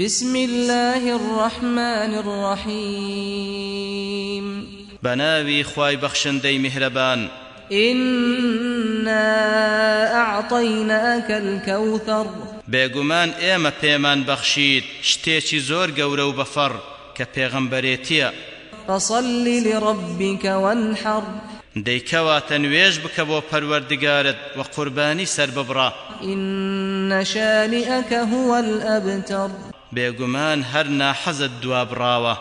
بسم الله الرحمن الرحيم. بناوي خواي بخشن دي مهربان إنا أعطيناك الكوثر. بيغمان إيما بيمان بخشيد شتيتي زور قورو بفر كبيغمبريتيا فصل لربك وانحر. ديكوا تنويج بكبو بۆ وقرباني و قوربانی إن ببڕە هو الأبتر. بێگومان هەر ناحەزت دوابڕاوە.